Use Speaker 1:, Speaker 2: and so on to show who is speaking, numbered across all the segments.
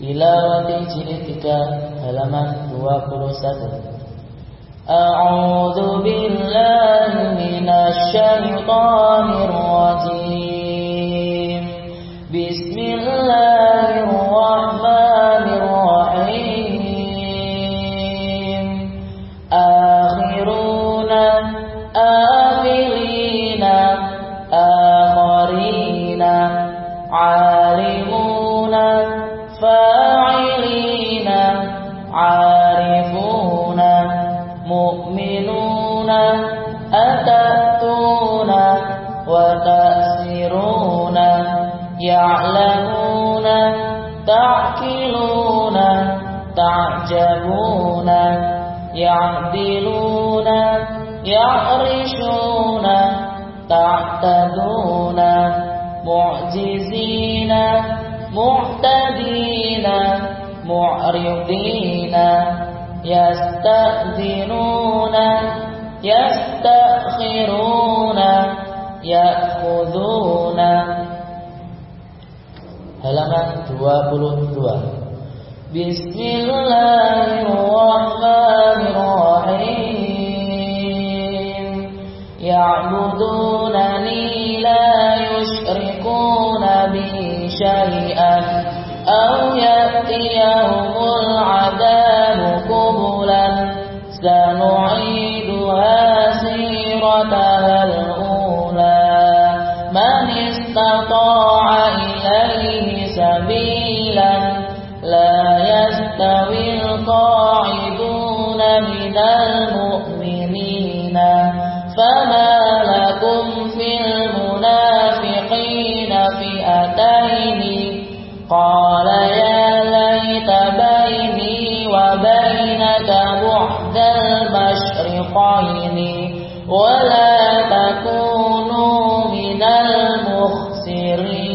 Speaker 1: Tilawati jilid 3 halaman 21 A'udzu billahi minasy syaithanir عارفون مؤمنون أتأتون وتأسرون يعلمون تعقلون تعجبون يعدلون يعرشون تعتدون معجزين معتدين. معرضين يستأذنون يستأخرون يأخذون halaman 22 Bismillahirrahmanirrahim Ya'budunani أو يأتيهم العذاب قبلا سنعيدها سيرتها الأولى من استطاع إليه سبيلا لا يستوي القاعدون المشرقين ولا تكونوا من المخسرين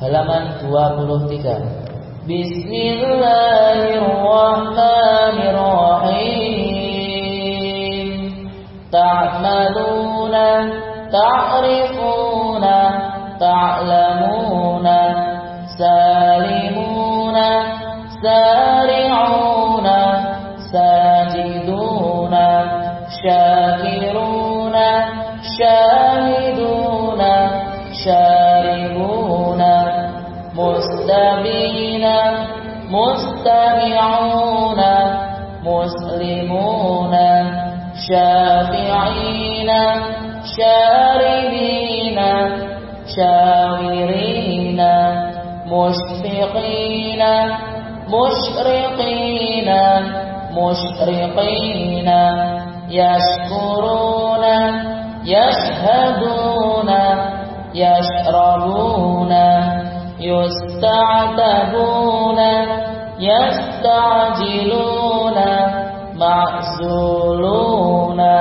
Speaker 1: halaman 23 Bismillahirrahmanirrahim تعملون تعرفون تعلمون شاكرون شاهدون شاربون مستبين مستمعون مسلمون شافعين شاربين شاورين مشفقين مشرقين مشرقين yaskuruna yashaduna yashrabuna yusta'tabuna yasta'jiluna ma'zuluna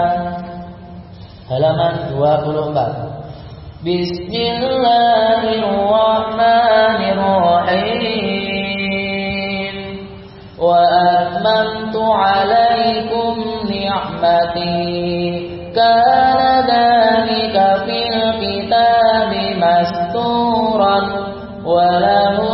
Speaker 1: halaman 24 Bismillah كان ذلك في الكتاب مستورا ولهم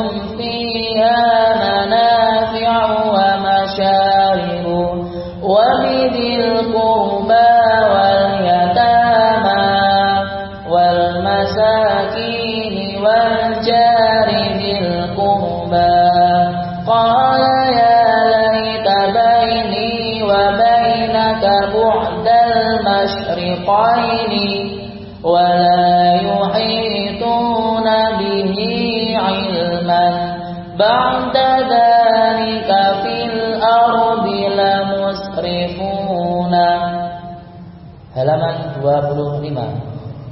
Speaker 1: العقين ولا يحيطون به علما. بعد ذلك في الأرض لمسرفون. هلمان لما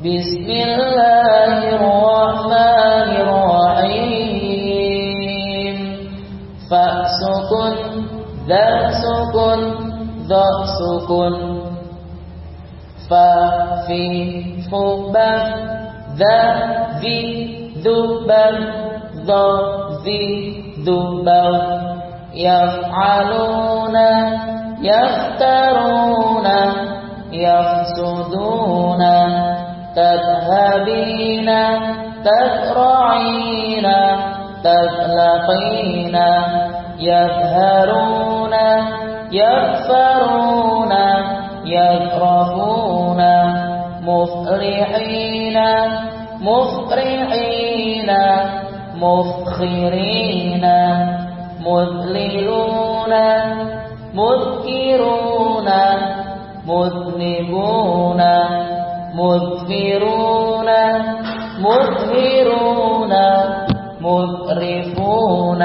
Speaker 1: بسم الله الرحمن الرحيم فأسكن ذا سكن ذا سكن Fi Fuba Dha Di Duban Dha Di Duban Yaf'aluna Yaftaruna يفسدون. تذهبين تذرعين تذهبين متقين يظهرون يغفرون يغرفون مفرحين مفرحين مفخرين مذللون مذكرون مذنبون مذفرون مذهرون مذرفون